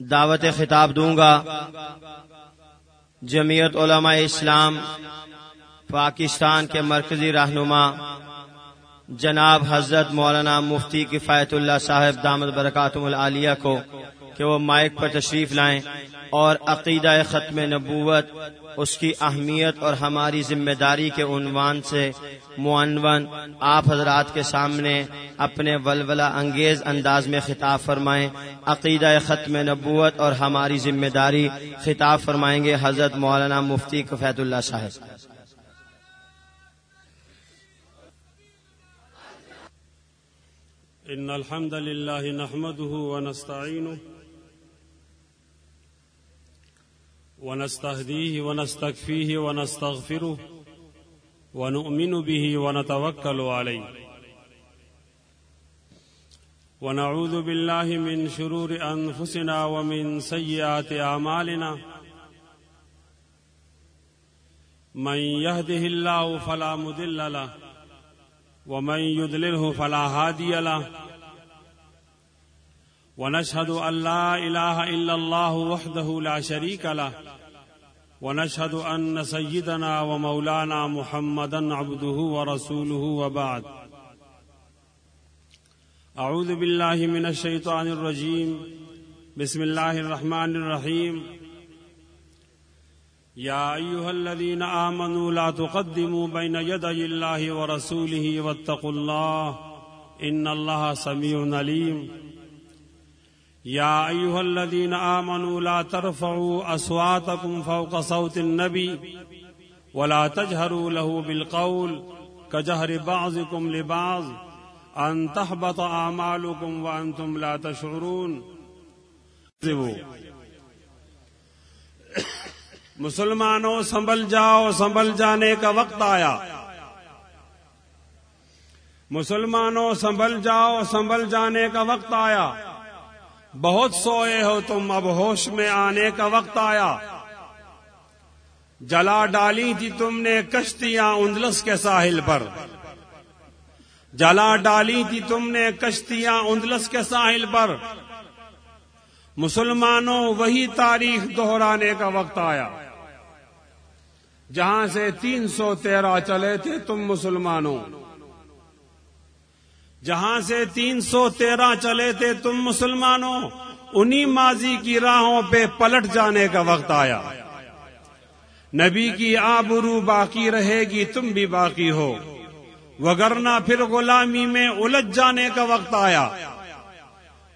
دعوت خطاب دوں گا۔ جمعیت علماء اسلام، پاکستان کے مرکزی رہنما، جناب حضرت مولانا مفتی کفایت اللہ صاحب دامد برکاتم العالیہ کو کہ وہ مائک پر تشریف لائیں اور عقیدہ ختم نبوت، اس کی اہمیت اور ہماری ذمہ داری کے عنوان سے معنون آپ حضرات کے سامنے اپنے ولولہ انگیز انداز میں خطاب فرمائیں۔ عقیدہ ختم نبوت اور ہماری ذمہ داری خطاب فرمائیں گے حضرت مولانا مفتی کفیت اللہ صاحب۔ ان الحمد لله نحمده ونستعينه ونستهديه ونستكفيه ونستغفره ونؤمن به ونتوكل عليه. ونعوذ بالله من شرور أنفسنا ومن سيئات أعمالنا. من يهده الله فلا مدل له، ومن يدلله فلا هادي له. ونشهد أن لا إله إلا الله وحده لا شريك له، ونشهد أن سيدنا ومولانا محمدا عبده ورسوله وبعد. أعوذ بالله من الشيطان الرجيم. بسم الله الرحمن الرحيم. يا أيها الذين آمنوا لا تقدموا بين يدي الله ورسوله واتقوا الله إن الله سميع عليم. يا أيها الذين آمنوا لا ترفعوا أصواتكم فوق صوت النبي ولا تجهروا له بالقول كجهر بعضكم لبعض أن تحبط أعمالكم وأنتم لا تشعرون. مسلمانوں، سنبھل جاؤ، سنبھل جانے کا وقت آیا۔ مسلمانوں، سنبھل جاؤ، سنبھل جانے کا وقت آیا۔ بہت سوئے ہو تم، اب ہوش میں آنے کا وقت آیا۔ جلا ڈالی تھی تم نے کشتیاں اندلس کے ساحل پر۔ جلا ڈالی تھی تم نے کشتیاں اندلس کے ساحل پر۔ مسلمانوں، وہی تاریخ دہرانے کا وقت آیا۔ جہاں سے تین سو تیرہ چلے تھے تم مسلمانوں۔ جہاں سے تین سو تیرہ چلے تھے تم مسلمانوں، انہی ماضی کی راہوں پہ پلٹ جانے کا وقت آیا۔ نبی کی آبرو باقی رہے گی، تم بھی باقی ہو۔ وگرنا پھر غلامی میں الجھ جانے کا وقت آیا۔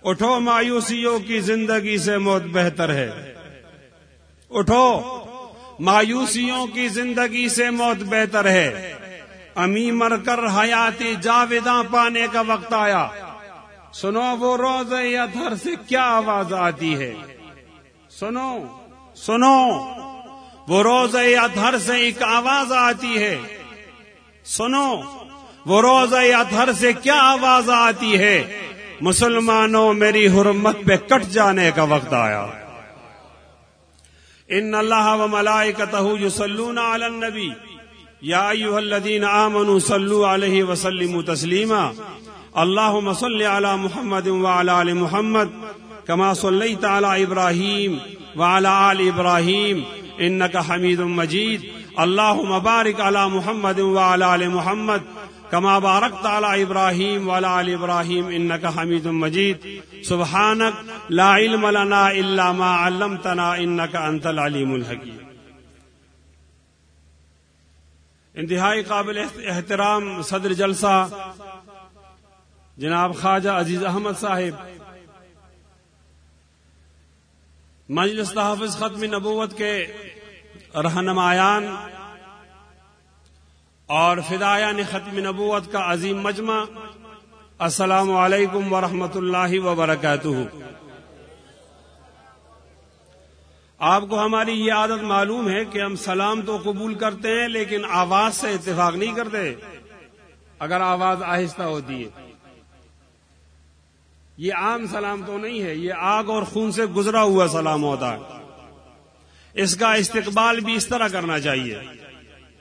اٹھو مایوسیوں کی زندگی سے موت بہتر ہے۔ اٹھو، مایوسیوں کی زندگی سے موت بہتر ہے۔ امی مر کر حیاتی جاویداں پانے کا وقت آیا۔ سنو وہ روز یا تھر سے کیا آواز آتی ہے۔ سنو سنو۔ وہ روز یا تھر سے ایک آواز آتی ہے۔ سنو، وہ روز یا تھر سے کیا آواز آتی ہے۔ مسلمانوں، میری حرمت پہ کٹ جانے کا وقت آیا۔ ان اللہ و ملائکتہ یصلون علی النبی۔ یا ایوہ الذین آمنوا صلو علیہ وسلموا تسلیما اللہم صلی علی محمد وعلی آل محمد کما صلیت علی ابراہیم وعلی آل ابراہیم انکا حمید مجید اللہم بارک علی محمد وعلی آل محمد کما بارکت علی ابراہیم وعلی آل ابراہیم انکا حمید مجید سبحانک لا علم لنا الا ما علمتنا انکا انت العلیم الحکیم انتہائی قابل احترام صدر جلسہ جناب خواجہ عزیز احمد صاحب، مجلس تحفظ ختم نبوت کے رہنمایان اور فدایان ختم نبوت کا عظیم مجمع، السلام علیکم ورحمۃ اللہ وبرکاتہ۔ آپ کو ہماری یہ عادت معلوم ہے کہ ہم سلام تو قبول کرتے ہیں لیکن آواز سے اتفاق نہیں کرتے۔ اگر آواز آہستہ ہوتی ہے۔ یہ عام سلام تو نہیں ہے، یہ آگ اور خون سے گزرا ہوا سلام ہوتا ہے۔ اس کا استقبال بھی اس طرح کرنا چاہیے۔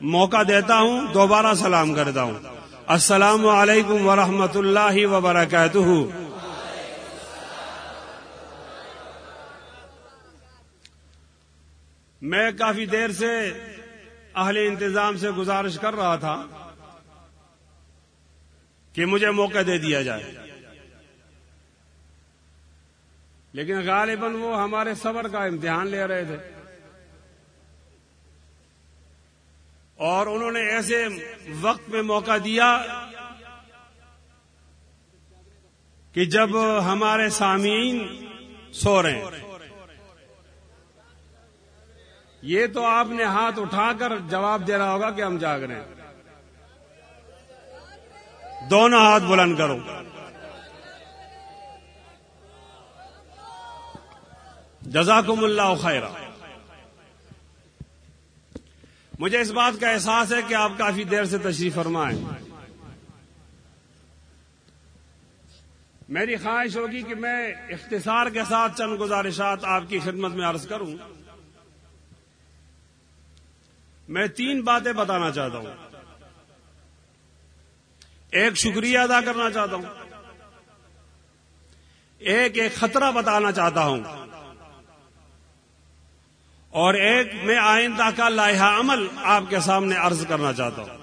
موقع دیتا ہوں، دوبارہ سلام کرتا ہوں۔ السلام علیکم ورحمۃ اللہ وبرکاتہ۔ میں کافی دیر سے اہل انتظام سے گزارش کر رہا تھا کہ مجھے موقع دے دیا جائے۔ لیکن غالباً وہ ہمارے صبر کا امتحان لے رہے تھے۔ اور انہوں نے ایسے وقت میں موقع دیا کہ جب ہمارے سامعین سو رہے ہیں۔ یہ تو آپ نے ہاتھ اٹھا کر جواب دے رہا ہوگا کہ ہم جاگ رہے ہیں۔ دونوں ہاتھ بلند کرو۔ جزاکم اللہ خیرہ مجھے اس بات کا احساس ہے کہ آپ کافی دیر سے تشریف فرمائیں۔ میری خواہش ہوگی کہ میں اختصار کے ساتھ چند گزارشات آپ کی خدمت میں عرض کروں۔ میں تین باتیں بتانا چاہتا ہوں۔ ایک شکریہ ادا کرنا چاہتا ہوں۔ ایک ایک خطرہ بتانا چاہتا ہوں۔ اور ایک میں آئندہ کا لائحہ عمل آپ کے سامنے عرض کرنا چاہتا ہوں۔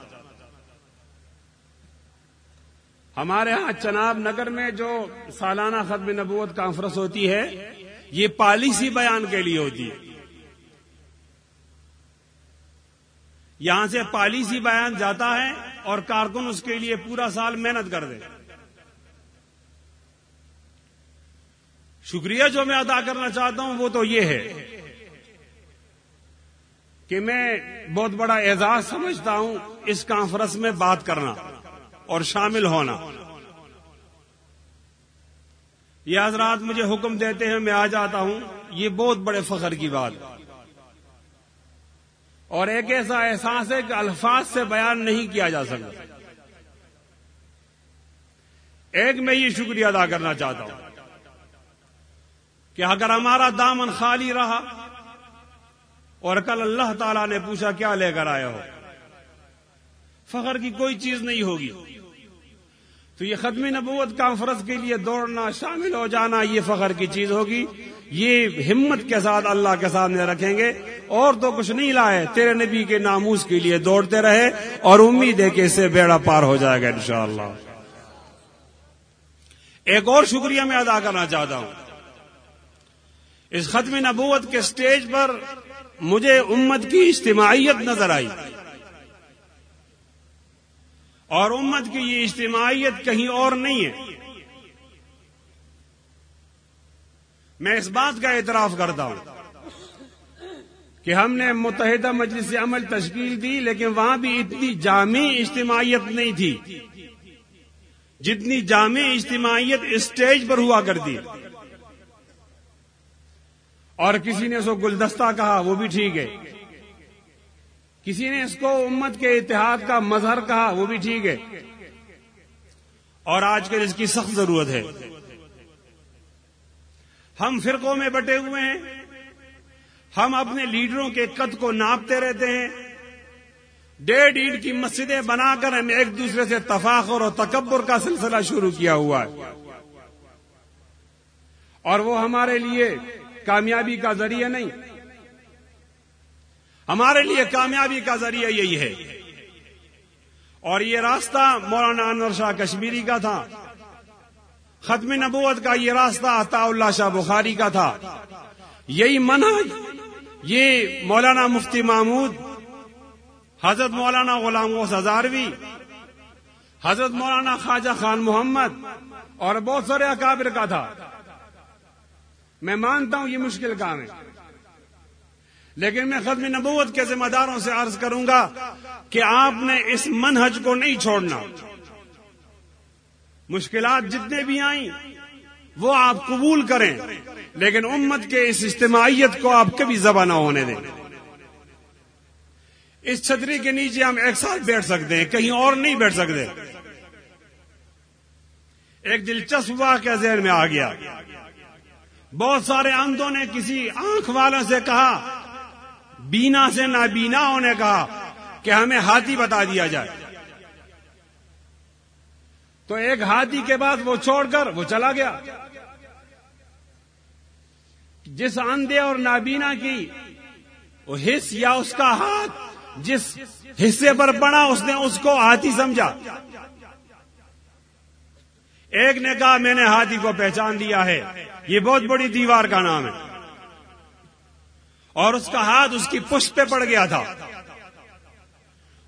ہمارے ہاں چناب نگر میں جو سالانہ ختم نبوت کانفرنس ہوتی ہے، یہ پالیسی بیان کے لیے ہوتی ہے۔ یہاں سے پالیسی بیان جاتا ہے اور کارکن اس کے لیے پورا سال محنت کر دے۔ شکریہ جو میں ادا کرنا چاہتا ہوں، وہ تو یہ ہے کہ میں بہت بڑا اعزاز سمجھتا ہوں اس کانفرنس میں بات کرنا اور شامل ہونا۔ یہ حضرات مجھے حکم دیتے ہیں، میں آ جاتا ہوں۔ یہ بہت بڑے فخر کی بات۔ اور ایک ایسا احساس ہے کہ الفاظ سے بیان نہیں کیا جا سکتا۔ ایک میں یہ شکریہ ادا کرنا چاہتا ہوں کہ اگر ہمارا دامن خالی رہا اور کل اللہ تعالی نے پوچھا کیا لے کر آیا ہو، فخر کی کوئی چیز نہیں ہوگی۔ تو یہ ختم نبوت کانفرنس کے لیے دوڑنا شامل ہو جانا، یہ فخر کی چیز ہوگی۔ یہ ہمت کے ساتھ اللہ کے سامنے رکھیں گے۔ اور تو کچھ نہیں لائے، تیرے نبی کے ناموس کے لیے دوڑتے رہے۔ اور امید ہے کہ اس سے بیڑا پار ہو جائے گا انشاءاللہ۔ ایک اور شکریہ میں ادا کرنا چاہتا ہوں۔ اس ختم نبوت کے سٹیج پر مجھے امت کی اجتماعیت نظر آئی۔ اور امت کی یہ اجتماعیت کہیں اور نہیں ہے۔ میں اس بات کا اعتراف کرتا ہوں کہ ہم نے متحدہ مجلس عمل تشکیل دی، لیکن وہاں بھی اتنی جامع اجتماعیت نہیں تھی۔ جتنی جامع اجتماعیت اسٹیج پر ہوا کرتی۔ اور کسی نے اس کو گلدستہ کہا، وہ بھی ٹھیک ہے۔ کسی نے اس کو امت کے اتحاد کا مظہر کہا، وہ بھی ٹھیک ہے۔ اور آج کل اس کی سخت ضرورت ہے۔ ہم فرقوں میں بٹے ہوئے ہیں۔ ہم اپنے لیڈروں کے قد کو ناپتے رہتے ہیں۔ ڈیڑھ اینٹ کی مسجدیں بنا کر ہم ایک دوسرے سے تفاخر اور تکبر کا سلسلہ شروع کیا ہوا ہے۔ اور وہ ہمارے لیے کامیابی کا ذریعہ نہیں۔ ہمارے لیے کامیابی کا ذریعہ یہی ہے۔ اور یہ راستہ مولانا انور شاہ کشمیری کا تھا۔ ختم نبوت کا یہ راستہ عطا اللہ شاہ بخاری کا تھا۔ یہی منہج، یہ مولانا مفتی محمود، حضرت مولانا غلام غوث ہزاروی حضرت مولانا خواجہ خان محمد اور بہت سارے اکابر کا تھا۔ میں مانتا ہوں یہ مشکل کام ہے۔ لیکن میں ختم نبوت کے ذمہ داروں سے عرض کروں گا کہ آپ نے اس منہج کو نہیں چھوڑنا۔ مشکلات جتنے بھی آئیں، وہ آپ قبول کریں، لیکن امت کے اس اجتماعیت کو آپ کبھی ذبح نہ ہونے دیں۔ اس چھتری کے نیچے ہم ایک ساتھ بیٹھ سکتے ہیں، کہیں اور نہیں بیٹھ سکتے۔ ایک دلچسپ واقعہ ذہن میں آ گیا۔ بہت سارے اندھوں نے کسی آنکھ والوں سے کہا بینا سے نابینا نے کہا کہ ہمیں ہاتھی بتا دیا جائے۔ تو ایک ہاتھی کے بعد وہ چھوڑ کر وہ چلا گیا۔ جس اندھے اور نابینا کی وہ حص یا اس کا ہاتھ جس حصے پر پڑا اس نے اس کو ہاتھی سمجھا۔ ایک نے کہا، میں نے ہاتھی کو پہچان دیا ہے۔ یہ بہت بڑی دیوار کا نام ہے۔ اور اس کا ہاتھ اس کی پشت پہ پڑ گیا تھا۔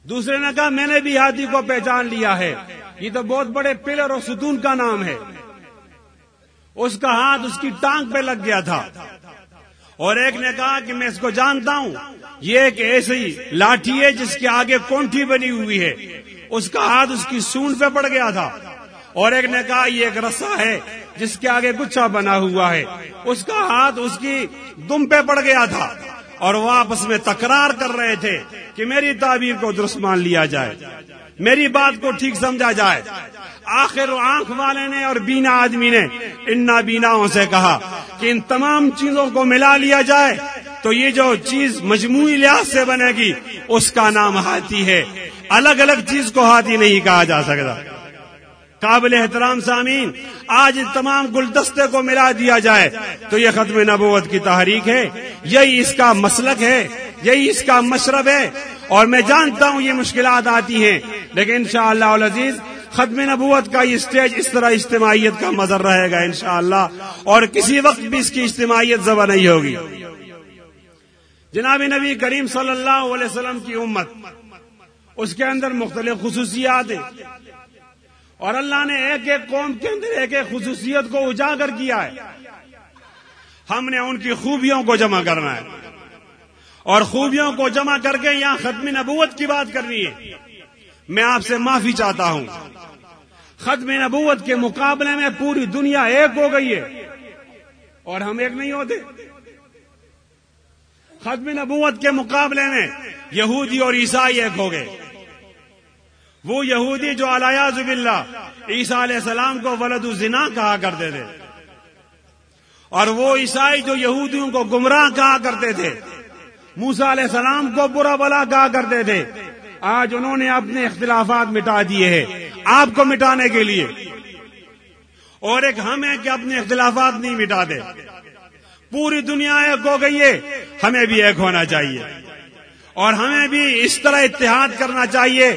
دوسرے نے کہا، میں نے بھی ہاتھی کو پہچان لیا ہے۔ یہ تو بہت بڑے پلر اور ستون کا نام ہے۔ اس کا ہاتھ اس کی ٹانگ پہ لگ گیا تھا۔ اور ایک نے کہا کہ میں اس کو جانتا ہوں۔ یہ ایک ایسی لاٹھی ہے جس کے آگے کونٹھی بنی ہوئی ہے۔ اس کا ہاتھ اس کی سونڈ پہ پڑ گیا تھا۔ اور ایک نے کہا، یہ ایک رسا ہے۔ جس کے آگے گچھا بنا ہوا ہے۔ اس کا ہاتھ اس کی دم پہ پڑ گیا تھا۔ اور وہ آپس میں تکرار کر رہے تھے کہ میری تعبیر کو درست مان لیا جائے۔ میری بات کو ٹھیک سمجھا جائے۔ آخر آنکھ والے نے اور بینا آدمی نے ان نابیناؤں سے کہا کہ ان تمام چیزوں کو ملا لیا جائے تو یہ جو چیز مجموعی لحاظ سے بنے گی، اس کا نام ہاتھی ہے۔ الگ الگ چیز کو ہاتھی نہیں کہا جا سکتا۔ قابل احترام سامین آج تمام گلدستے کو ملا دیا جائے۔ تو یہ ختم نبوت کی تحریک ہے۔ یہی اس کا مسلک ہے۔ یہی اس کا مشرب ہے۔ اور میں جانتا ہوں یہ مشکلات آتی ہیں۔ لیکن انشاءاللہ شاء عزیز ختم نبوت کا یہ اسٹیج اس طرح اجتماعیت کا مظر رہے گا انشاءاللہ۔ اور کسی وقت بھی اس کی اجتماعیت زبا نہیں ہوگی۔ جناب نبی کریم صلی اللہ علیہ وسلم کی امت، اس کے اندر مختلف خصوصیات ہیں۔ اور اللہ نے ایک ایک قوم کے اندر ایک ایک خصوصیت کو اجاگر کیا ہے۔ ہم نے ان کی خوبیوں کو جمع کرنا ہے۔ اور خوبیوں کو جمع کر کے یہاں ختم نبوت کی بات کرنی ہے۔ میں آپ سے معافی چاہتا ہوں۔ ختم نبوت کے مقابلے میں پوری دنیا ایک ہو گئی ہے۔ اور ہم ایک نہیں ہوتے۔ ختم نبوت کے مقابلے میں یہودی اور عیسائی ایک ہو گئے۔ وہ یہودی جو الیاز باللہ عیسیٰ علیہ السلام کو ولد الزنا کہا کرتے تھے۔ اور وہ عیسائی جو یہودیوں کو گمراہ کہا کرتے تھے۔ موسا علیہ السلام کو برا بلا کہا کرتے تھے۔ آج انہوں نے اپنے اختلافات مٹا دیے ہیں۔ آپ کو مٹانے کے لیے۔ اور ایک ہم ہے کہ اپنے اختلافات نہیں مٹا دے پوری دنیا ایک ہو گئی ہے۔ ہمیں بھی ایک ہونا چاہیے۔ اور ہمیں بھی اس طرح اتحاد کرنا چاہیے۔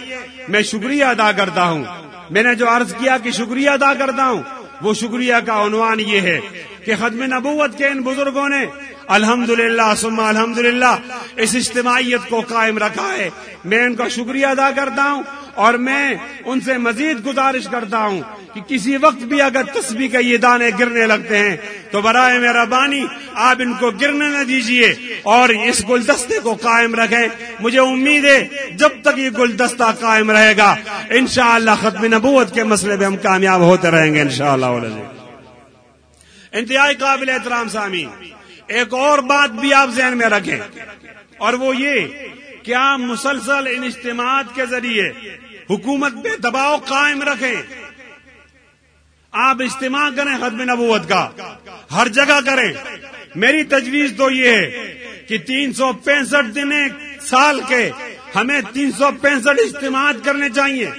میں شکریہ ادا کرتا ہوں۔ میں نے جو عرض کیا کہ شکریہ ادا کرتا ہوں، وہ شکریہ کا عنوان یہ ہے کہ ختم نبوت کے ان بزرگوں نے الحمد للہ سما الحمد للہ اس اجتماعیت کو قائم رکھا ہے۔ میں ان کا شکریہ ادا کرتا ہوں اور میں ان سے مزید گزارش کرتا ہوں کہ کسی وقت بھی اگر تسبیح کے یہ دانے گرنے لگتے ہیں، تو برائے میرا بانی آپ ان کو گرنے نہ دیجیے اور اس گلدستے کو قائم رکھیں۔ مجھے امید ہے جب تک یہ گلدستہ قائم رہے گا، انشاءاللہ ختم نبوت کے مسئلے میں ہم کامیاب ہوتے رہیں گے انشاءاللہ انتہائی قابل احترام سامی ایک اور بات بھی آپ ذہن میں رکھیں۔ اور وہ یہ کیا مسلسل ان اجتماعات کے ذریعے حکومت پہ دباؤ قائم رکھیں۔ آپ اجتماع کریں ختم نبوت کا۔ ہر جگہ کریں۔ میری تجویز تو یہ ہے کہ تین سو پینسٹھ دن سال کے ہمیں تین سو پینسٹھ اجتماعات کرنے چاہیے۔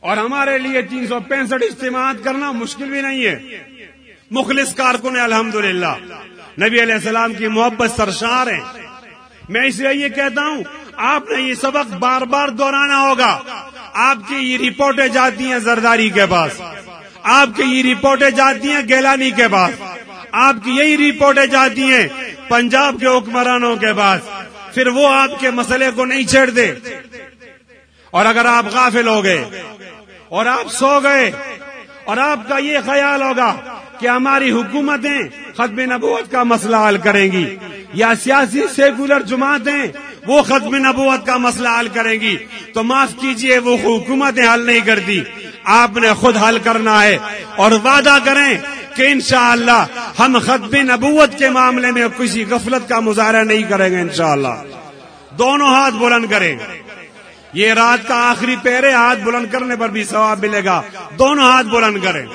اور ہمارے لیے تین سو پینسٹھ اجتماعات کرنا مشکل بھی نہیں ہے۔ مخلص کارکن الحمد للہ نبی علیہ السلام کی محبت سرشار ہیں میں اس لیے یہ کہتا ہوں، آپ نے یہ سبق بار بار دہرانا ہوگا۔ آپ کی یہ رپورٹیں جاتی ہیں زرداری کے پاس۔ آپ کی یہ رپورٹیں جاتی ہیں گیلانی کے پاس۔ آپ کی یہی رپورٹیں جاتی ہیں پنجاب کے حکمرانوں کے پاس۔ پھر وہ آپ کے مسئلے کو نہیں چھیڑ دے۔ اور اگر آپ غافل ہو گئے، اور آپ سو گئے، اور آپ کا یہ خیال ہوگا کہ ہماری حکومتیں ختم نبوت کا مسئلہ حل کریں گی یا سیاسی سیکولر جماعتیں وہ ختم نبوت کا مسئلہ حل کریں گی تو معاف کیجیے، وہ حکومتیں حل نہیں کرتی۔ آپ نے خود حل کرنا ہے اور وعدہ کریں کہ انشاءاللہ ہم ختم نبوت کے معاملے میں کسی غفلت کا مظاہرہ نہیں کریں گے انشاءاللہ۔ دونوں ہاتھ بلند کریں۔ یہ رات کا آخری پہرے ہاتھ بلند کرنے پر بھی ثواب ملے گا۔ دونوں ہاتھ بلند کریں۔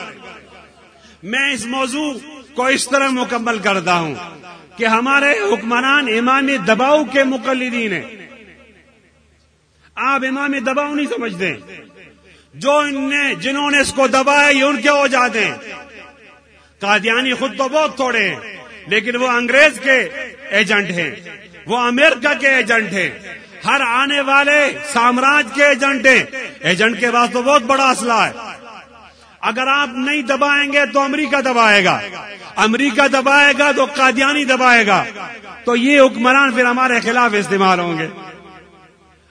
میں اس موضوع کو اس طرح مکمل کرتا ہوں کہ ہمارے حکمران امامی دباؤ کے مقلدین ہیں۔ آپ امامی دباؤ نہیں سمجھتے۔ جو ان نے جنہوں نے اس کو دبایا، یہ ان کے ہو جاتے ہیں۔ قادیانی خود تو بہت تھوڑے ہیں، لیکن وہ انگریز کے ایجنٹ ہیں۔ وہ امریکہ کے ایجنٹ ہیں۔ ہر آنے والے سامراج کے ایجنٹ ہیں۔ ایجنٹ کے پاس تو بہت بڑا اسلحہ ہے۔ اگر آپ نہیں دبائیں گے تو امریکہ دبائے گا۔ امریکہ دبائے گا تو قادیانی دبائے گا۔ تو یہ حکمران پھر ہمارے خلاف استعمال ہوں گے۔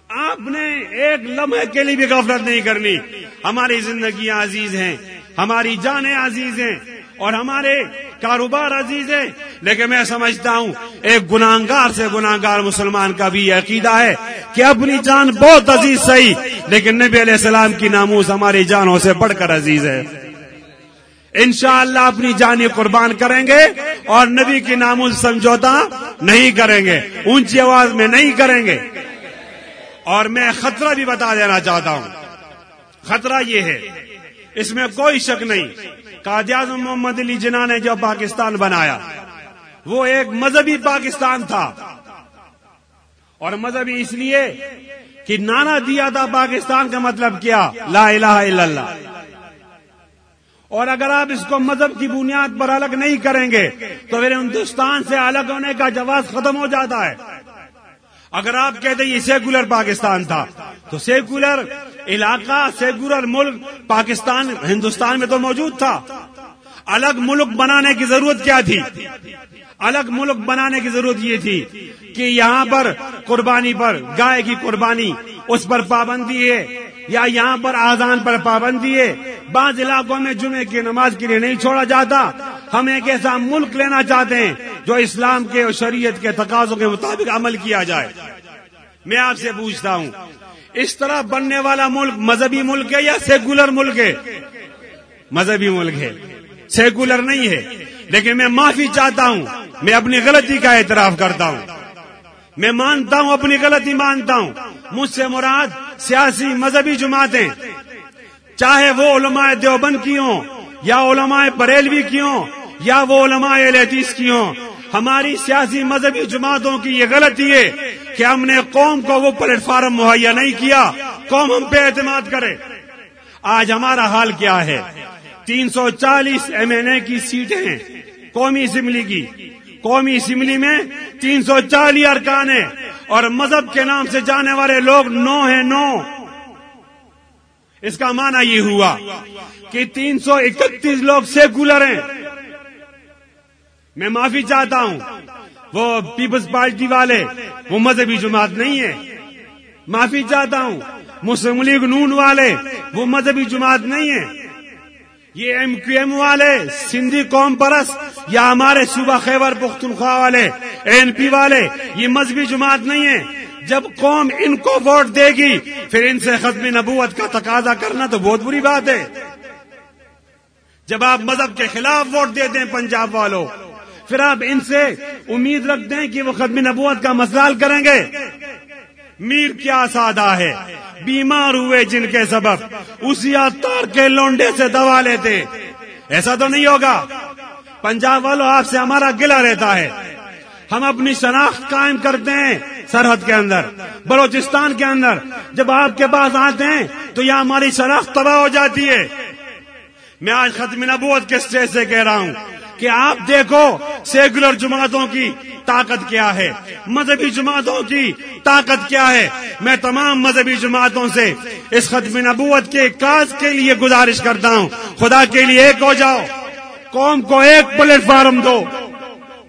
آپ نے ایک لمحے کے لیے بھی غفلت نہیں کرنی۔ ہماری زندگیاں عزیز ہیں۔ ہماری جانیں عزیز ہیں۔ اور ہمارے کاروبار عزیز ہے لیکن میں سمجھتا ہوں، ایک گناہگار سے گناہگار مسلمان کا بھی یہ عقیدہ ہے کہ اپنی جان بہت عزیز صحیح لیکن نبی علیہ السلام کی ناموز ہماری جانوں سے بڑھ کر عزیز ہے۔ انشاءاللہ اپنی جانی قربان کریں گے اور نبی کی ناموز سمجھوتا نہیں کریں گے، اونچی آواز میں نہیں کریں گے۔ اور میں خطرہ بھی بتا دینا چاہتا ہوں۔ خطرہ یہ ہے، اس میں کوئی شک نہیں۔ قائد اعظم محمد علی جناح نے جو پاکستان بنایا، وہ ایک مذہبی پاکستان تھا۔ اور مذہبی اس لیے کہ نانا دیا تھا پاکستان کا مطلب کیا؟ لا الہ الا اللہ۔ اور اگر آپ اس کو مذہب کی بنیاد پر الگ نہیں کریں گے، تو پھر ہندوستان سے الگ ہونے کا جواز ختم ہو جاتا ہے۔ اگر آپ کہتے یہ سیکولر پاکستان تھا، تو سیکولر علاقہ سیکولر ملک پاکستان، ہندوستان میں تو موجود تھا۔ الگ ملک بنانے کی ضرورت کیا تھی؟ الگ ملک بنانے کی ضرورت یہ تھی کہ یہاں پر قربانی پر، گائے کی قربانی، اس پر پابندی ہے یا یہاں پر آزان پر پابندی ہے۔ بعض علاقوں میں جمعے کی نماز کے لیے نہیں چھوڑا جاتا۔ ہم ایک ایسا ملک لینا چاہتے ہیں جو اسلام کے اور شریعت کے تقاضوں کے مطابق عمل کیا جائے۔ میں آپ سے پوچھتا ہوں، اس طرح بننے والا ملک مذہبی ملک ہے یا سیکولر ملک ہے؟ مذہبی ملک ہے۔ سیکولر نہیں ہے۔ لیکن میں معافی چاہتا ہوں، میں اپنی غلطی کا اعتراف کرتا ہوں۔ میں مانتا ہوں، اپنی غلطی مانتا ہوں۔ مجھ سے مراد سیاسی مذہبی جماعتیں چاہے وہ علماء دیوبند کی ہوں یا علماء بریلوی کی ہوں یا وہ علماء حدیث کی ہوں ہماری سیاسی مذہبی جماعتوں کی یہ غلطی ہے کہ ہم نے قوم کو وہ پلیٹ فارم مہیا نہیں کیا، قوم ہم پہ اعتماد کرے۔ آج ہمارا حال کیا ہے؟ تین سو چالیس ایم این اے کی سیٹیں ہیں، قومی اسمبلی کی۔ قومی اسمبلی میں تین سو چالیس ارکان ہیں اور مذہب کے نام سے جانے والے لوگ نو ہیں نو۔ اس کا معنی یہ ہوا کہ تین سو اکتیس لوگ سیکولر ہیں۔ میں معافی چاہتا ہوں۔ وہ پیپلز پارٹی والے، وہ مذہبی جماعت نہیں ہے۔ معافی چاہتا ہوں۔ مسلم لیگ نون والے، وہ مذہبی جماعت نہیں ہے۔ یہ ایم کیو ایم والے، سندھی قوم پرس یا ہمارے صوبہ خیبر پختونخوا والے، این پی والے، یہ مذہبی جماعت نہیں ہے۔ جب قوم ان کو ووٹ دے گی، پھر ان سے ختم نبوت کا تقاضا کرنا تو بہت بری بات ہے۔ جب آپ مذہب کے خلاف ووٹ دیتے ہیں، پنجاب والوں پھر آپ ان سے امید رکھتے ہیں کہ وہ ختم نبوت کا مسئلہ کریں گے۔ میر کیا سادہ ہے۔ بیمار ہوئے جن کے سبب۔ اسی اتار کے لونڈے سے دوا لیتے۔ ایسا تو نہیں ہوگا۔ پنجاب والوں آپ سے ہمارا گلا رہتا ہے۔ ہم اپنی شناخت قائم کرتے ہیں سرحد کے اندر، بلوچستان کے اندر۔ جب آپ کے پاس آتے ہیں تو یہ ہماری شناخت تباہ ہو جاتی ہے۔ میں آج ختم نبوت کے اسٹیج سے کہہ رہا ہوں۔ کہ آپ دیکھو سیکولر جماعتوں کی طاقت کیا ہے، مذہبی جماعتوں کی طاقت کیا ہے۔ میں تمام مذہبی جماعتوں سے اس ختم نبوت کے کاج کے لیے گزارش کرتا ہوں۔ خدا کے لیے ایک ہو جاؤ۔ قوم کو ایک پلیٹ فارم دو۔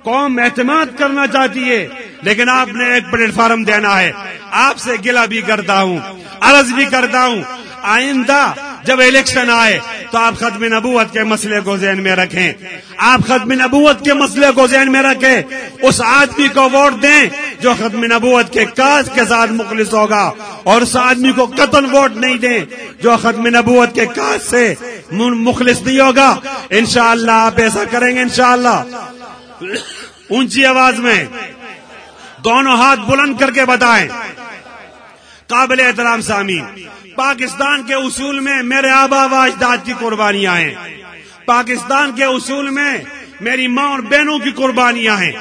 قوم اعتماد کرنا چاہتی ہے، لیکن آپ نے ایک پلیٹ فارم دینا ہے۔ آپ سے گلا بھی کرتا ہوں، عرض بھی کرتا ہوں۔ آئندہ جب الیکشن آئے تو آپ ختم نبوت کے مسئلے کو ذہن میں رکھیں۔ آپ ختم نبوت کے مسئلے کو ذہن میں رکھیں۔ اس آدمی کو ووٹ دیں جو ختم نبوت کے کاج کے ساتھ مخلص ہوگا۔ اور اس آدمی کو قتل ووٹ نہیں دیں جو ختم نبوت کے کاج سے مخلص نہیں ہوگا۔ انشاءاللہ آپ ایسا کریں گے انشاءاللہ۔ اونچی آواز میں دونوں ہاتھ بلند کر کے بتائیں۔ قابل احترام سامی پاکستان کے اصول میں میرے آبا و اجداد کی قربانیاں ہیں۔ پاکستان کے اصول میں میری ماں اور بہنوں کی قربانیاں ہیں۔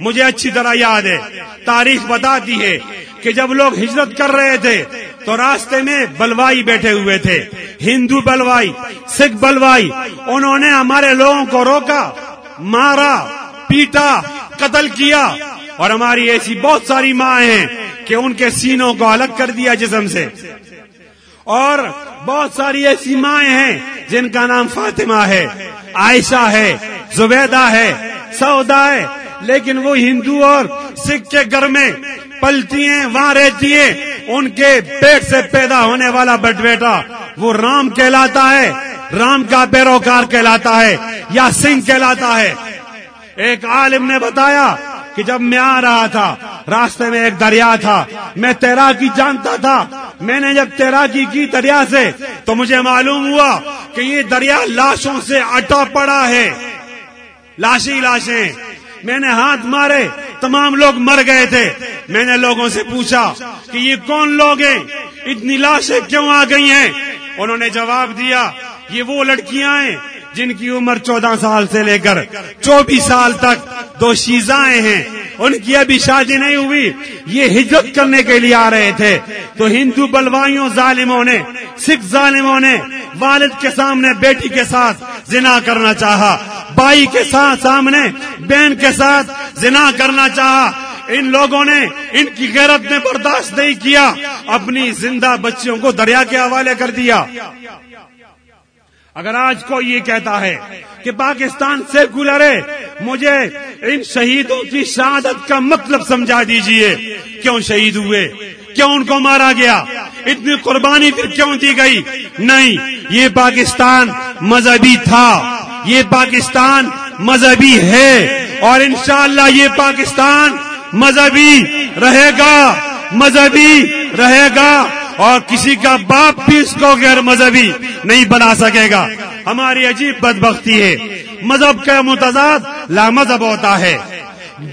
مجھے اچھی طرح یاد ہے۔ تاریخ بتاتی ہے کہ جب لوگ ہجرت کر رہے تھے تو راستے میں بلوائی بیٹھے ہوئے تھے۔ ہندو بلوائی، سکھ بلوائی، انہوں نے ہمارے لوگوں کو روکا، مارا، پیٹا، قتل کیا۔ اور ہماری ایسی بہت ساری ماں ہیں کہ ان کے سینوں کو الگ کر دیا جسم سے۔ اور بہت ساری ایسی مائیں ہیں جن کا نام فاطمہ ہے، عائشہ ہے، زبیدہ ہے سودا ہے، لیکن وہ ہندو اور سکھ کے گھر میں پلتی ہیں، وہاں رہتی ہیں، ان کے پیٹ سے پیدا ہونے والا بٹ بیٹا وہ رام کہلاتا ہے، رام کا پیروکار کہلاتا ہے، یا سنگھ کہلاتا ہے۔ ایک عالم نے بتایا کہ جب میں آ رہا تھا راستے میں ایک دریا تھا۔ میں تیراکی جانتا تھا۔ میں نے جب تیراکی کی دریا سے، تو مجھے معلوم ہوا کہ یہ دریا لاشوں سے اٹا پڑا ہے۔ لاشی لاشیں۔ میں نے ہاتھ مارے، تمام لوگ مر گئے تھے۔ میں نے لوگوں سے پوچھا کہ یہ کون لوگ ہیں؟ اتنی لاشیں کیوں آ گئی ہیں؟ انہوں نے جواب دیا، یہ وہ لڑکیاں ہیں جن کی عمر چودہ سال سے لے کر چوبیس سال تک دو شیزائیں ہیں۔ ان کی ابھی شادی نہیں ہوئی، یہ ہجرت کرنے کے لیے آ رہے تھے۔ تو ہندو بلوائیوں، ظالموں نے، سکھ ظالموں نے والد کے سامنے، بیٹی کے ساتھ زنا کرنا چاہا۔ بائی کے ساتھ سامنے، بہن کے ساتھ زنا کرنا چاہا۔ ان لوگوں نے ان کی غیرت نے برداشت نہیں کیا، اپنی زندہ بچیوں کو دریا کے حوالے کر دیا۔ اگر آج کو یہ کہتا ہے کہ پاکستان سے گلرے مجھے ان شہیدوں کی شہادت کا مطلب سمجھا دیجیے۔ کیوں شہید ہوئے؟ کیوں ان کو مارا گیا؟ اتنی قربانی پھر کیوں دی گئی؟ نہیں، یہ پاکستان مذہبی تھا۔ یہ پاکستان مذہبی ہے۔ اور انشاءاللہ یہ پاکستان مذہبی رہے گا۔ مذہبی رہے گا۔ اور کسی کا باپ بھی اس کو غیر مذہبی نہیں بنا سکے گا۔ ہماری عجیب بدبختی ہے۔ مذہب کا متضاد لا مذہب ہوتا ہے۔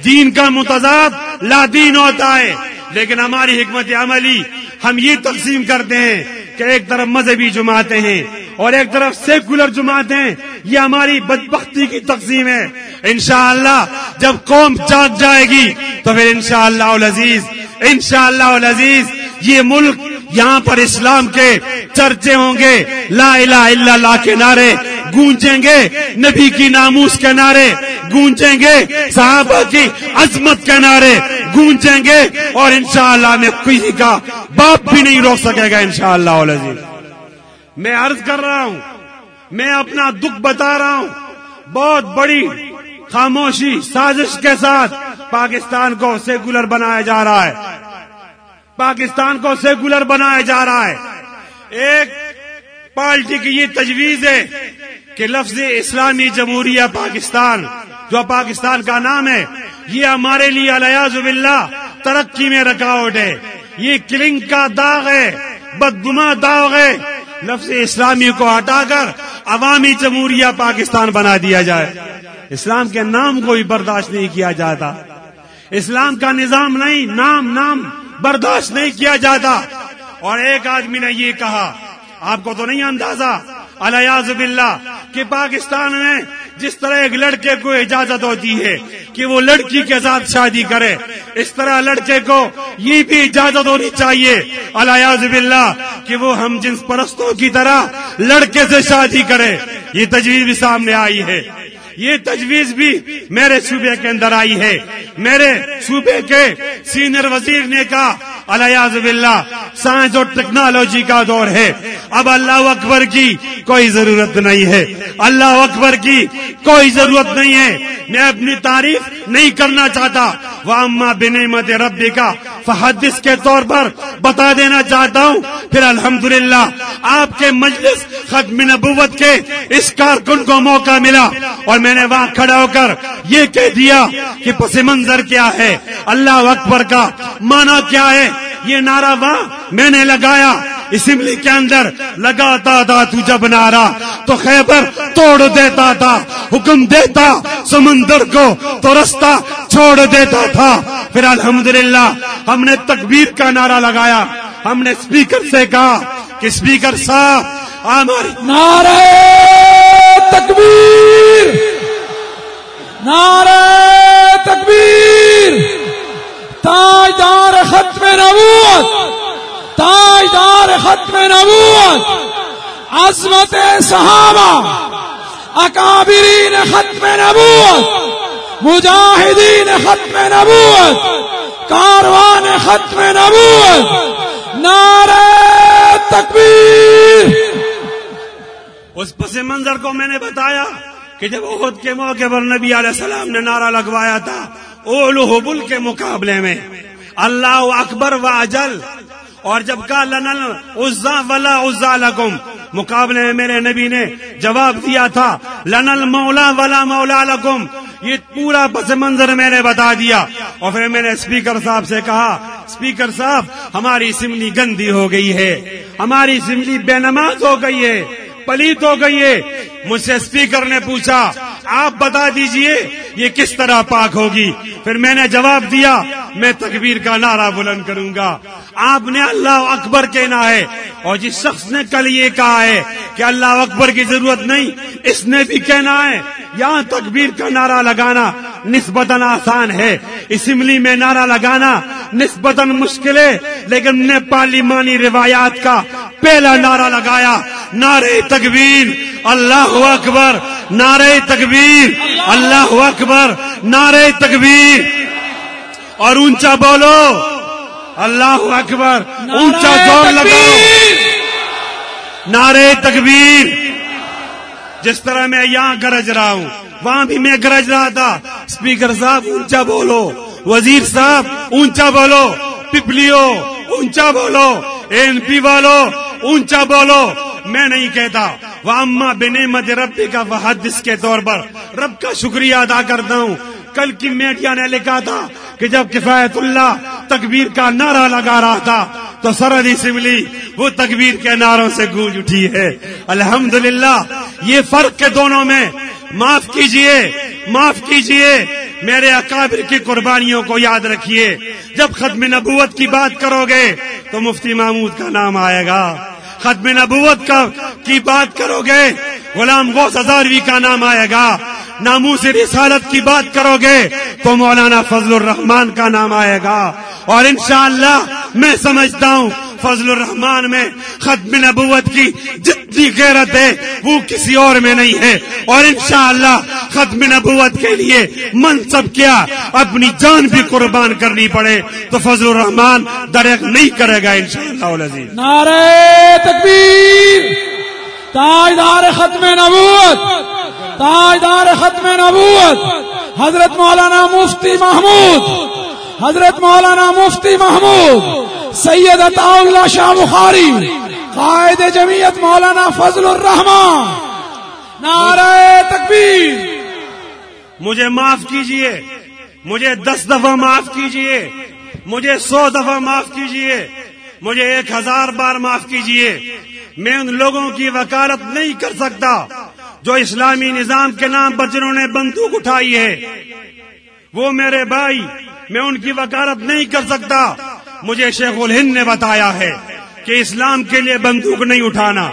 دین کا متضاد لا دین ہوتا ہے۔ لیکن ہماری حکمت عملی ہم یہ تقسیم کرتے ہیں کہ ایک طرف مذہبی جماعتیں ہیں اور ایک طرف سیکولر جماعتیں ہیں۔ یہ ہماری بدبختی کی تقسیم ہے۔ انشاءاللہ جب قوم جاگ جائے گی تو پھر انشاءاللہ العزیز انشاءاللہ العزیز یہ ملک یہاں پر اسلام کے چرچے ہوں گے۔ لا الہ الا اللہ کے نعرے گونجیں گے۔ نبی کی ناموس کے نعرے گونجیں گے۔ صحابہ کی عظمت کے نعرے گونجیں گے۔ اور انشاءاللہ میں کسی کا باپ بھی نہیں روک سکے گا انشاءاللہ شاء میں عرض کر رہا ہوں، میں اپنا دکھ بتا رہا ہوں۔ بہت بڑی خاموشی، سازش کے ساتھ پاکستان کو سیکولر بنایا جا رہا ہے۔ پاکستان کو سیکولر بنایا جا رہا ہے۔ ایک پارٹی کی یہ تجویز ہے کہ لفظ اسلامی جمہوریہ پاکستان، جو پاکستان کا نام ہے، یہ ہمارے لیے الیاز باللہ ترقی میں رکاوٹ ہے۔ یہ کلنگ کا داغ ہے بدگما داغ ہے۔ لفظ اسلامی کو ہٹا کر عوامی جمہوریہ پاکستان بنا دیا جائے۔ اسلام کے نام کو بھی برداشت نہیں کیا جاتا۔ اسلام کا نظام نہیں، نام نام۔ برداشت نہیں کیا جاتا۔ اور ایک آدمی نے یہ کہا، آپ کو تو نہیں اندازہ الیاز باللہ، کہ پاکستان میں جس طرح ایک لڑکے کو اجازت ہوتی ہے کہ وہ لڑکی کے ساتھ شادی کرے، اس طرح لڑکے کو یہ بھی اجازت ہونی چاہیے الیاز باللہ، کہ وہ ہم جنس پرستوں کی طرح لڑکے سے شادی کرے۔ یہ تجویز بھی سامنے آئی ہے۔ یہ تجویز بھی میرے صوبے کے اندر آئی ہے۔ میرے صوبے کے سینئر وزیر نے کہا الیاز باللہ سائنس اور ٹیکنالوجی کا دور ہے۔ اب اللہ اکبر کی کوئی ضرورت نہیں ہے۔ اللہ اکبر کی کوئی ضرورت نہیں ہے۔ میں اپنی تعریف نہیں کرنا چاہتا۔ وہ اما بنعمت ربی کا فحدث کے طور پر بتا دینا چاہتا ہوں۔ پھر الحمدللہ آپ کے مجلس ختم نبوت کے اس کارکن کو موقع ملا۔ اور میں نے وہاں کھڑا ہو کر یہ کہہ دیا کہ پس منظر کیا ہے؟ اللہ اکبر کا مانا کیا ہے؟ یہ نعرہ وہاں میں نے لگایا اسمبلی کے اندر لگاتا تھا تو جب نارا تو خیبر توڑ دیتا تھا حکم دیتا، سمندر کو تو رستہ چھوڑ دیتا تھا پھر الحمدللہ ہم نے تکبیر کا نعرہ لگایا۔ ہم نے اسپیکر سے کہا کہ اسپیکر صاحب، ہماری نعرہ تکبیر نعرہ تکبیر۔ تاجدار ختم نبوت، تاجدار ختم نبوت، عظمت صحابہ، اکابرین ختم نبوت، مجاہدین ختم نبوت، کاروان ختم نبوت، نعرہ تکبیر۔ اس پس منظر کو میں نے بتایا کہ جب عہد کے موقع پر نبی علیہ السلام نے نعرہ لگوایا تھا اولو بل کے مقابلے میں۔ اللہ اکبر و اجل۔ اور جب کہا لنل عزا ولا عزا لکم۔ مقابلے میں میرے نبی نے جواب دیا تھا، لنل مولا ولا مولا لکم۔ یہ پورا پس منظر میں نے بتا دیا۔ اور پھر میں نے اسپیکر صاحب سے کہا اسپیکر صاحب، ہماری اسمبلی گندی ہو گئی ہے۔ ہماری اسمبلی بے نماز ہو گئی ہے پلیت ہو گئی ہے۔ مجھ سے اسپیکر نے پوچھا، آپ بتا دیجیے یہ کس طرح پاک ہوگی؟ پھر میں نے جواب دیا، میں تکبیر کا نعرہ بلند کروں گا۔ آپ نے اللہ اکبر کہنا ہے، اور جس شخص نے کل یہ کہا ہے کہ اللہ اکبر کی ضرورت نہیں، اس نے بھی کہنا ہے، یہاں تکبیر کا نعرہ لگانا نسبتاً آسان ہے۔ اسمبلی میں نعرہ لگانا نسبتاً مشکل ہے، لیکن نے پارلیمانی روایات کا پہلا نعرہ لگایا نعرے تکبیر۔ اللہ اکبر نعرے تکبیر اللہ اکبر نعرے تکبیر اور اونچا بولو اللہ اکبر اونچا زور لگاؤ نعرے تکبیر جس طرح میں یہاں گرج رہا ہوں وہاں بھی میں گرج رہا تھا اسپیکر صاحب اونچا بولو وزیر صاحب اونچا بولو پپلیو اونچا بولو این پی والو اونچا بولو میں نہیں کہتا وہ اما بنے مد ربی کا وحدث کے طور پر رب کا شکریہ ادا کرتا ہوں۔ کل کی میڈیا نے لکھا تھا کہ جب کفایت اللہ تکبیر کا نعرہ لگا رہا تھا تو سرحد اسمبلی وہ تکبیر کے نعروں سے گونج اٹھی ہے۔ الحمدللہ، یہ فرق کے دونوں میں۔ معاف کیجیے معاف کیجیے۔ میرے اکابر کی قربانیوں کو یاد رکھیے۔ جب ختم نبوت کی بات کرو گے تو مفتی محمود کا نام آئے گا۔ ختم نبوت کا کی بات کرو گے؟ غلام غوث ہزاروی کا نام آئے گا۔ نامو سے رسالت کی بات کرو گے تو مولانا فضل الرحمان کا نام آئے گا اور انشاءاللہ میں سمجھتا ہوں فضل الرحمان میں ختم نبوت کی جتنی غیرت ہے وہ کسی اور میں نہیں ہے اور انشاءاللہ ختم نبوت کے لیے منصب کیا اپنی جان بھی قربان کرنی پڑے تو فضل الرحمان درخت نہیں کرے گا انشاءاللہ العزیز نعرہ تکبیر تاجدار ختم نبوت تاجدار ختم نبوت، حضرت مولانا مفتی محمود، حضرت مولانا مفتی محمود، سید عطا اللہ شاہ بخاری، قائد جمعیت مولانا فضل الرحمان نعرہ تکبیر۔ مجھے معاف کیجیے، مجھے دس دفعہ معاف کیجیے، مجھے سو دفعہ معاف کیجیے، مجھے ایک ہزار بار معاف کیجیے۔ میں ان لوگوں کی وکالت نہیں کر سکتا۔ جو اسلامی نظام کے نام پر جنہوں نے بندوق اٹھائی ہے، وہ میرے بھائی، میں ان کی وکالت نہیں کر سکتا۔ مجھے شیخ الہند نے بتایا ہے کہ اسلام کے لیے بندوق نہیں اٹھانا۔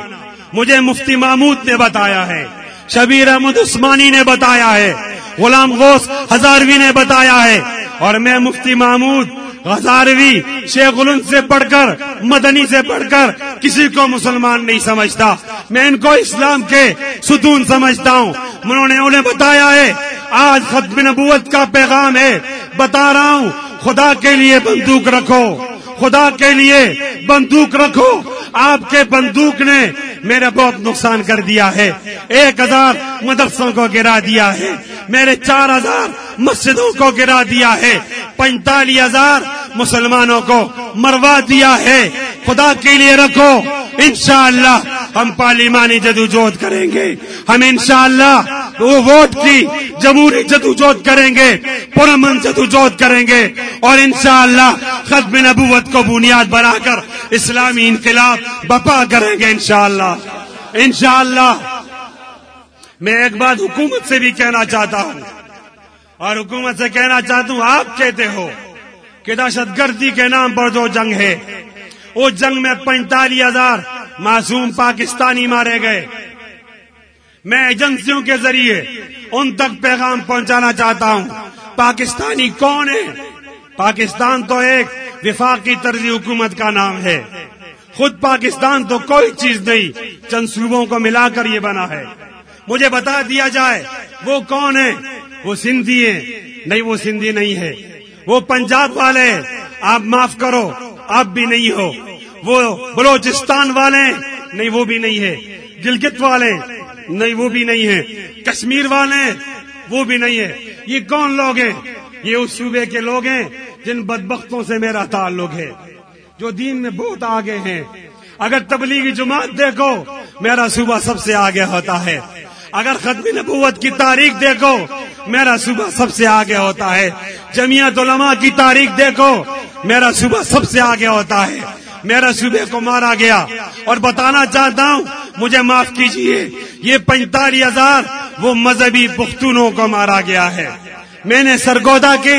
مجھے مفتی محمود نے بتایا ہے، شبیر احمد عثمانی نے بتایا ہے، غلام غوث ہزاروی نے بتایا ہے۔ اور میں مفتی محمود ہزاروی شیخ الند سے پڑھ کر مدنی سے پڑھ کر کسی کو مسلمان نہیں سمجھتا۔ میں ان کو اسلام کے ستون سمجھتا ہوں۔ انہوں نے انہیں بتایا ہے، آج ختم نبوت کا پیغام ہے۔ بتا رہا ہوں، خدا کے لیے بندوق رکھو۔ خدا کے لیے بندوق رکھو۔ آپ کے بندوق نے میرا بہت نقصان کر دیا ہے۔ ایک ہزار مدرسوں کو گرا دیا ہے۔ میرے چار ہزار مسجدوں کو گرا دیا ہے۔ پینتالیس ہزار مسلمانوں کو مروا دیا ہے۔ خدا کے لیے رکھو۔ انشاءاللہ ہم پارلیمانی جدوجہد کریں گے۔ ہم انشاءاللہ وہ ووٹ کی جمہوری جدوجہد کریں گے۔ پرامن جدوجہد کریں گے۔ اور انشاءاللہ ختم نبوت کو بنیاد بنا کر اسلامی انقلاب بپا کریں گے انشاءاللہ۔ انشاءاللہ میں ایک بات حکومت سے بھی کہنا چاہتا ہوں۔ اور حکومت سے کہنا چاہتا ہوں، آپ کہتے ہو کہ دہشت گردی کے نام پر جو جنگ ہے۔ اس جنگ میں پینتالیس ہزار معصوم پاکستانی مارے گئے۔ میں ایجنسیوں کے ذریعے ان تک پیغام پہنچانا چاہتا ہوں۔ پاکستانی کون ہے؟ پاکستان تو ایک وفاقی طرزی حکومت کا نام ہے۔ خود پاکستان تو کوئی چیز نہیں، چند صوبوں کو ملا کر یہ بنا ہے۔ مجھے بتا دیا جائے، وہ کون ہے؟ وہ سندھی ہیں نہیں، وہ سندھی نہیں ہے۔ وہ پنجاب والے آپ معاف کرو، آپ بھی نہیں ہو۔ وہ بلوچستان والے نہیں، وہ بھی نہیں ہے۔ گلگت والے نہیں، وہ بھی نہیں ہے۔ کشمیر والے وہ بھی نہیں ہے۔ یہ کون لوگ ہیں؟ یہ اس صوبے کے لوگ ہیں جن بدبختوں سے میرا تعلق ہے، جو دین میں بہت آگے ہیں۔ اگر تبلیغی جماعت دیکھو، میرا صوبہ سب سے آگے ہوتا ہے۔ اگر ختم نبوت کی تاریخ دیکھو، میرا صوبہ سب سے آگے ہوتا ہے۔ جمعیت علماء کی تاریخ دیکھو، میرا صوبہ سب سے آگے ہوتا ہے۔ میرا صوبے کو مارا گیا۔ اور بتانا چاہتا ہوں، مجھے معاف کیجیے، یہ پینتالیس ہزار وہ مذہبی پختونوں کو مارا گیا ہے۔ میں نے سرگودا کی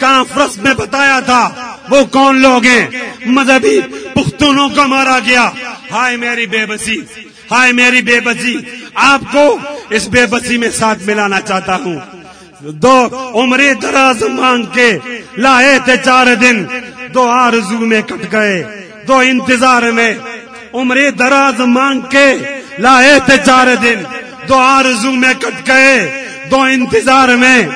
کانفرنس میں بتایا تھا، وہ کون لوگ ہیں؟ مذہبی پختونوں کو مارا گیا۔ ہائے میری بے بسی، ہائے میری بے بسی، آپ کو اس بے بسی میں ساتھ ملانا چاہتا ہوں۔ دو عمری دراز مانگ کے لائے تھے چار دن۔ دو آرزو میں کٹ گئے۔ دو انتظار میں عمری دراز مانگ کے لائے تھے چار دن۔ دو آرزو میں کٹ گئے۔ دو انتظار میں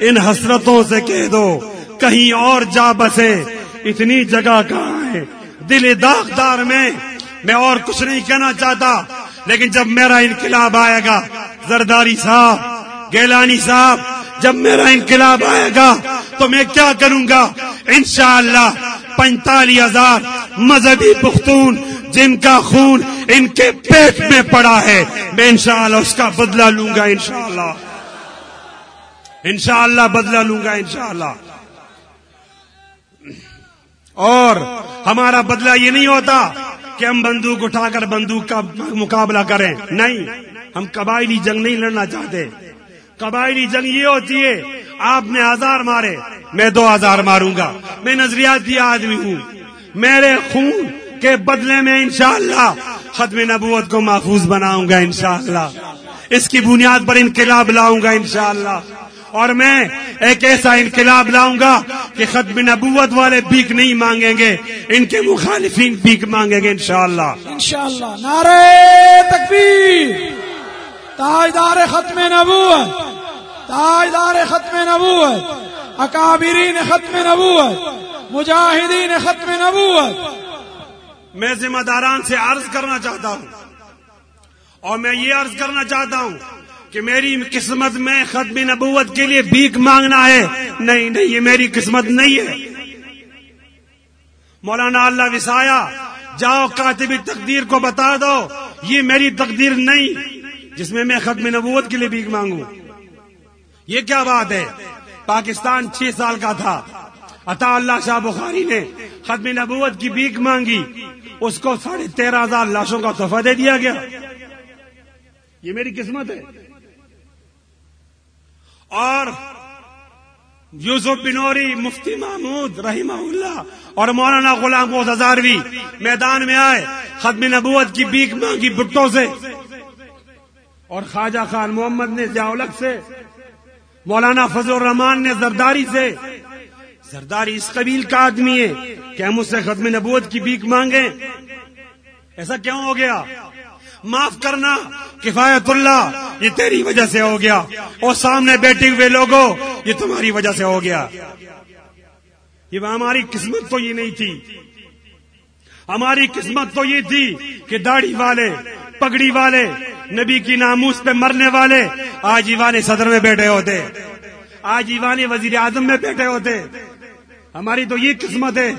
ان حسرتوں سے کہہ دو۔ کہیں اور جا بسے۔ اتنی جگہ کہاں ہے؟ دل داغدار میں۔ میں اور کچھ نہیں کہنا چاہتا۔ لیکن جب میرا انقلاب آئے گا زرداری صاحب، گیلانی صاحب، جب میرا انقلاب آئے گا تو میں کیا کروں گا؟ انشاءاللہ پینتالیس ہزار مذہبی پختون جن کا خون ان کے پیٹ میں پڑا ہے، میں انشاءاللہ اس کا بدلہ لوں گا انشاءاللہ۔ انشاءاللہ بدلہ لوں گا انشاءاللہ۔ اور ہمارا بدلہ یہ نہیں ہوتا کہ ہم بندوق اٹھا کر بندوق کا مقابلہ کریں، نہیں۔ ہم قبائلی جنگ نہیں لڑنا چاہتے۔ قبائلی جنگ یہ ہوتی ہے، آپ نے ہزار مارے، میں دو ہزار ماروں گا۔ میں نظریاتی آدمی ہوں۔ میرے خون کے بدلے میں انشاءاللہ ختم نبوت کو محفوظ بناؤں گا انشاءاللہ۔ اس کی بنیاد پر انقلاب لاؤں گا انشاءاللہ۔ اور میں ایک ایسا انقلاب لاؤں گا کہ ختم نبوت والے بیک نہیں مانگیں گے، ان کے مخالفین بیک مانگیں گے انشاءاللہ۔ انشاءاللہ، نعرہ تکبیر۔ تاجدار ختم نبوت، تاجدار ختم نبوت، اکابرین ختم نبوت، مجاہدین ختم نبوت۔ میں ذمہ داران سے عرض کرنا چاہتا ہوں، اور میں یہ عرض کرنا چاہتا ہوں کہ میری قسمت میں ختم نبوت کے لیے بھیک مانگنا ہے۔ نہیں نہیں، یہ میری قسمت نہیں ہے۔ مولانا اللہ وسایا، جاؤ کاتب تقدیر کو بتا دو، یہ میری تقدیر نہیں۔ جس میں میں ختم نبوت کے لیے بھیک مانگوں۔ یہ کیا بات ہے؟ پاکستان چھ سال کا تھا۔ عطا اللہ شاہ بخاری نے ختم نبوت کی بھیک مانگی۔ اس کو ساڑھے تیرہ ہزار لاشوں کا تحفہ دے دیا گیا۔ یہ میری قسمت ہے۔ اور یوسف بنوری مفتی محمود رحمہ اللہ اور مولانا غلام کو ہزاروی میدان میں آئے، ختم نبوت کی بیک مانگی بٹوں سے۔ اور خواجہ خان محمد نے ضیاءلق سے، مولانا فضل الرحمان نے زرداری سے، زرداری اس قبیل کا آدمی ہے کہ ہم اس سے ختم نبوت کی بیک مانگیں۔ ایسا کیوں ہو گیا؟ معاف کرنا کفایت اللہ، یہ تیری وجہ سے ہو گیا۔ اور سامنے بیٹھے ہوئے لوگوں، یہ تمہاری وجہ سے ہو گیا۔ یہ ہماری قسمت تو یہ نہیں تھی۔ ہماری قسمت تو یہ تھی کہ داڑھی والے، پگڑی والے، نبی کی ناموس پہ مرنے والے آج ایوان صدر میں بیٹھے ہوتے۔ آج ایوان وزیر اعظم میں بیٹھے ہوتے۔ ہماری تو یہ قسمت ہے۔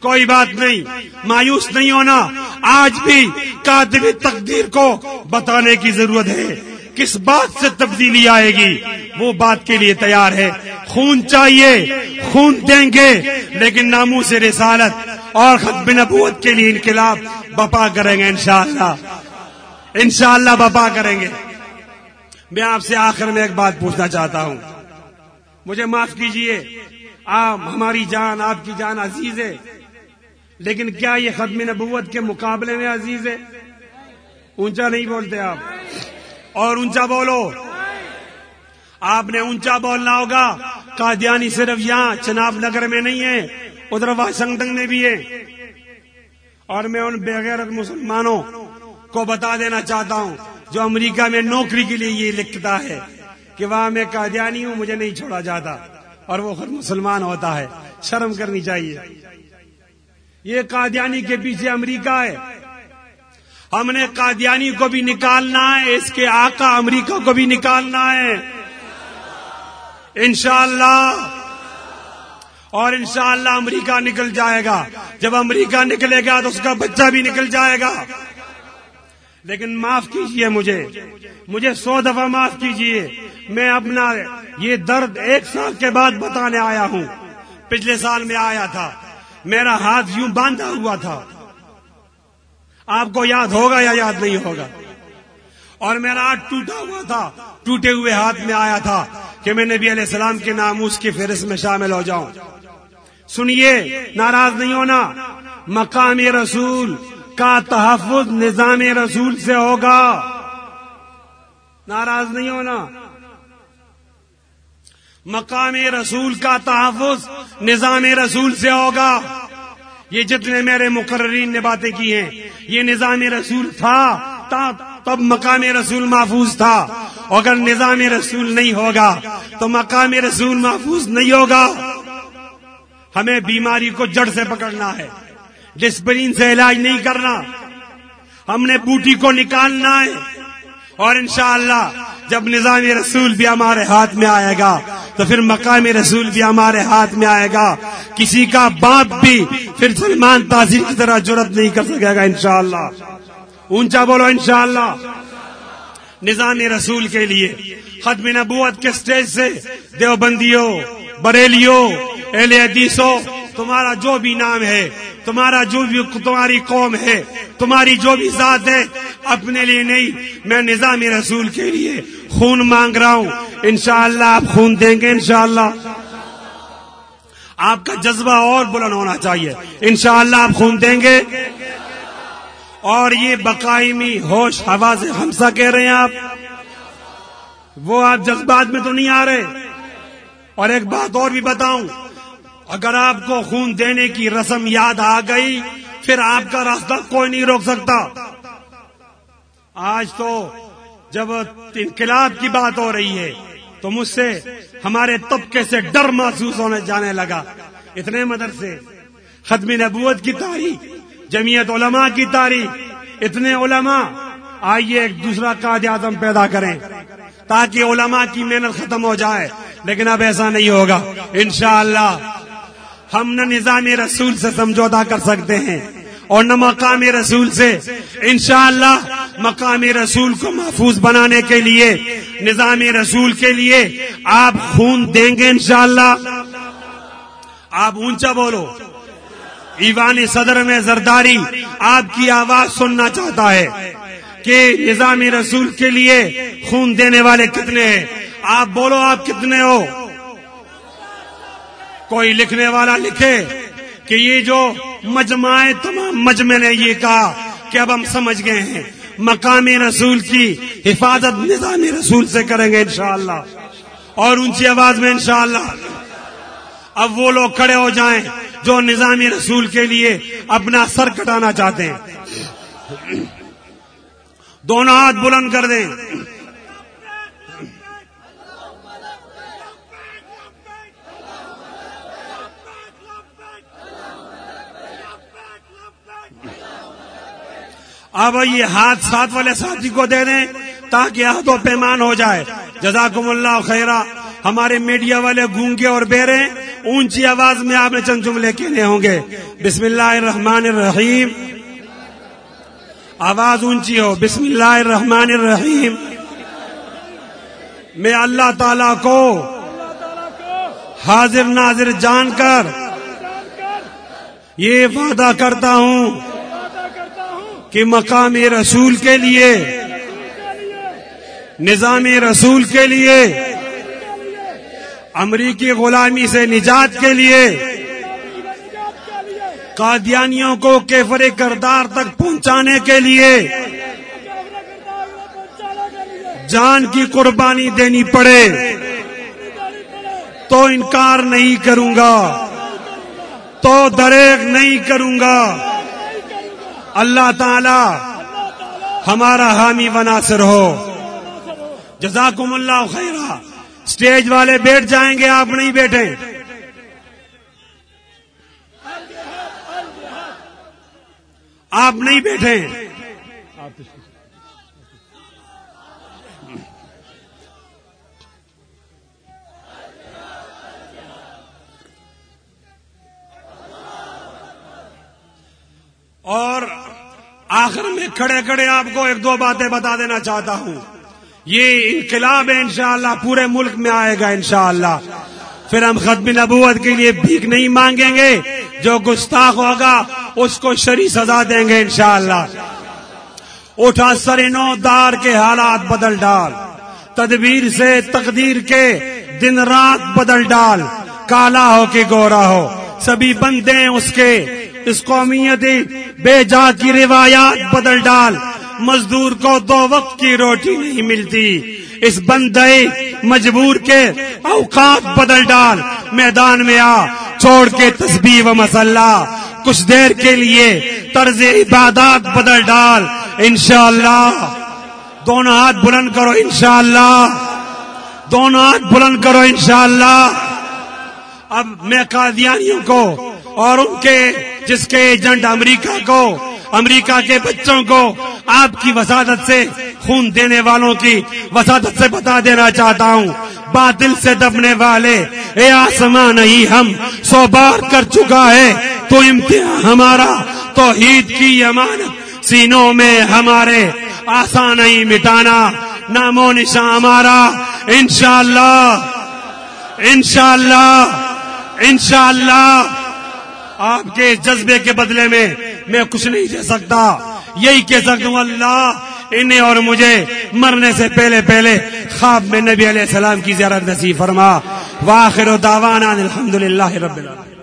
کوئی بات نہیں، مایوس نہیں ہونا۔ آج بھی کاتب تقدیر کو بتانے کی ضرورت ہے۔ کس بات سے تبدیلی آئے گی؟ وہ بات کے لیے تیار ہے۔ خون چاہیے، خون دیں گے، لیکن ناموں سے رسالت اور ختم نبوت کے لیے انقلاب بپا کریں گے انشاءاللہ۔ انشاءاللہ بپا کریں گے۔ میں آپ سے آخر میں ایک بات پوچھنا چاہتا ہوں۔ مجھے معاف کیجیے۔ آپ، ہماری جان، آپ کی جان عزیز ہے۔ لیکن کیا یہ ختم نبوت کے مقابلے میں عزیز ہے؟ اونچا نہیں بولتے آپ۔ اور اونچا بولو۔ آپ نے اونچا بولنا ہوگا۔ قادیانی صرف یہاں، چناب نگر میں نہیں ہے۔ ادھر واشنگٹن میں بھی ہے۔ اور میں ان بغیر مسلمانوں کو بتا دینا چاہتا ہوں، جو امریکہ میں نوکری کے لیے یہ لکھتا ہے کہ وہاں میں قادیانی ہوں، مجھے نہیں چھوڑا جاتا۔ اور وہ خود مسلمان ہوتا ہے۔ شرم کرنی چاہیے۔ یہ قادیانی کے پیچھے امریکہ ہے۔ ہم نے قادیانی کو بھی نکالنا ہے، اس کے آقا امریکہ کو بھی نکالنا ہے۔ انشاءاللہ اور انشاءاللہ امریکہ نکل جائے گا۔ جب امریکہ نکلے گا تو اس کا بچہ بھی نکل جائے گا۔ لیکن معاف کیجیے مجھے۔ مجھے سو دفعہ معاف کیجیے۔ میں اپنا یہ درد ایک سال کے بعد بتانے آیا ہوں۔ پچھلے سال میں آیا تھا۔ میرا ہاتھ یوں باندھا ہوا تھا۔ آپ کو یاد ہوگا یا یاد نہیں ہوگا؟ اور میرا ہاتھ ٹوٹا ہوا تھا۔ ٹوٹے ہوئے ہاتھ میں آیا تھا کہ میں نبی علیہ السلام کے ناموس کی فہرست میں شامل ہو جاؤں۔ سنیے، ناراض نہیں ہونا۔ مقام رسول کا تحفظ نظام رسول سے ہوگا۔ ناراض نہیں ہونا۔ مقام رسول کا تحفظ نظام رسول سے ہوگا۔ یہ جتنے میرے مقررین نے باتیں کی ہیں، یہ نظام رسول تھا تب مقام رسول محفوظ تھا۔ اگر نظام رسول نہیں ہوگا، تو مقام رسول محفوظ نہیں ہوگا۔ ہمیں بیماری کو جڑ سے پکڑنا ہے۔ ڈسپلین سے علاج نہیں کرنا۔ ہم نے بوٹی کو نکالنا ہے۔ اور انشاءاللہ جب نظام رسول بھی ہمارے ہاتھ میں آئے گا، تو پھر مقام رسول بھی ہمارے ہاتھ میں آئے گا۔ کسی کا باپ بھی پھر سلمان تاثیر کی طرح ضرورت نہیں کر سکے گا انشاءاللہ۔ اونچا بولو انشاءاللہ۔ نظام رسول کے لیے۔ ختم نبوت کے سٹیج سے دیوبندیوں، بریلیوں اہل حدیثوں، تمہارا جو بھی نام ہے، تمہارا جو بھی تمہاری قوم ہے، تمہاری جو بھی ذات ہے، اپنے لیے نہیں، میں نظام رسول کے لیے خون مانگ رہا ہوں۔ انشاءاللہ آپ خون دیں گے، انشاءاللہ۔ آپ کا جذبہ اور بلند ہونا چاہیے۔ انشاءاللہ آپ خون دیں گے۔ اور یہ بقائمی ہوش ہوا سے ہمسا کہہ رہے ہیں آپ۔ وہ آپ جذبات میں تو نہیں آ رہے۔ اور ایک بات اور بھی بتاؤں۔ اگر آپ کو خون دینے کی رسم یاد آ گئی، پھر آپ کا راستہ کوئی نہیں روک سکتا۔ آج تو جب انقلاب کی بات ہو رہی ہے، تو مجھ سے ہمارے طبقے سے ڈر محسوس ہونے جانے لگا۔ اتنے مدرسے، ختم نبوت کی تاریخ، جمعیت علماء کی تاریخ، اتنے علماء، آئیے ایک دوسرا قاد اعظم پیدا کریں۔ تاکہ علماء کی محنت ختم ہو جائے، لیکن اب ایسا نہیں ہوگا۔ انشاءاللہ ہم نہ نظام رسول سے سمجھوتا کر سکتے ہیں اور نہ مقام رسول سے۔ انشاءاللہ مقام رسول کو محفوظ بنانے کے لیے نظام رسول کے لیے آپ خون دیں گے انشاءاللہ۔ آپ اونچا بولو۔ ایوان صدر میں زرداری آپ کی آواز سننا چاہتا ہے کہ نظام رسول کے لیے خون دینے والے کتنے ہیں؟ آپ بولو آپ کتنے ہو؟ کوئی لکھنے والا لکھے کہ یہ جو مجمع تمام مجمع نے یہ کہا کہ اب ہم سمجھ گئے ہیں مقامی رسول کی حفاظت، نظام رسول سے کریں گے انشاءاللہ۔ اور اونچی آواز میں انشاءاللہ۔ اب وہ لوگ کھڑے ہو جائیں جو نظامی رسول کے لیے اپنا سر کٹانا چاہتے ہیں۔ دونوں ہاتھ بلند کر دیں۔ اب یہ ہاتھ ساتھ والے ساتھی کو دے دیں تاکہ ہاتھ و پیمان ہو جائے۔ جزاکم اللہ خیرہ ہمارے میڈیا والے گونگے اور بیرے، اونچی آواز میں آپ نے چند جملے کہنے ہوں گے۔ بسم اللہ الرحمن الرحیم۔ آواز اونچی ہو۔ بسم اللہ الرحمن الرحیم۔ میں اللہ تعالی کو حاضر ناظر جان کر یہ وعدہ کرتا ہوں کہ مقام رسول کے لیے، نظام رسول کے لیے، امریکی غلامی سے نجات کے لیے، قادیانیوں کو کیفر کردار تک پہنچانے کے لیے، جان کی قربانی دینی پڑے، تو انکار نہیں کروں گا، تو دریک نہیں کروں گا۔ اللہ تعالی ہمارا حامی و ناصر ہو۔ جزاکم اللہ خیرہ اسٹیج والے بیٹھ جائیں گے، آپ نہیں بیٹھے آپ نہیں بیٹھے اور آخر میں کھڑے کھڑے آپ کو ایک دو باتیں بتا دینا چاہتا ہوں۔ یہ انقلاب ہے، انشاءاللہ پورے ملک میں آئے گا، انشاءاللہ۔ پھر ہم ختم نبوت کے لیے بھیک نہیں مانگیں گے، جو گستاخ ہوگا، اس کو شری سزا دیں گے، انشاءاللہ۔ اٹھا سرینو دار کے حالات بدل ڈال۔ تدبیر سے تقدیر کے دن رات بدل ڈال۔ کالا ہو کہ گورا ہو، سبھی بندے اس کے اس قومیت بے جا کی روایات بدل ڈال۔ مزدور کو دو وقت کی روٹی نہیں ملتی۔ اس بندے مجبور کے اوقات بدل ڈال۔ میدان میں آ، چھوڑ کے تسبیح و مسلح۔ کچھ دیر کے لیے طرز عبادات بدل ڈال۔ انشاءاللہ۔ دونوں ہاتھ بلند کرو، انشاءاللہ۔ دونوں ہاتھ بلند کرو، انشاءاللہ۔ اب میں قادیانیوں کو اور ان کے جس کے ایجنٹ امریکہ کو، امریکہ کے بچوں کو آپ کی وسادت سے خون دینے والوں کی وسادت سے بتا دینا چاہتا ہوں۔ باطل سے دبنے والے، اے آسمان نہیں ہم سو بار کر چکا ہے۔ تو امتحان ہمارا، توحید کی امانت۔ سینوں میں ہمارے آسان نہیں مٹانا۔ نام و نشان ہمارا۔ انشاءاللہ انشاءاللہ انشاءاللہ۔ آپ کے جذبے کے بدلے میں میں کچھ نہیں دے سکتا۔ یہی کہہ سکتا ہوں، اللہ، انہیں اور مجھے مرنے سے پہلے پہلے خواب میں نبی علیہ السلام کی زیارت نصیب فرما۔ واخر دعوانا الحمد رب العالمین۔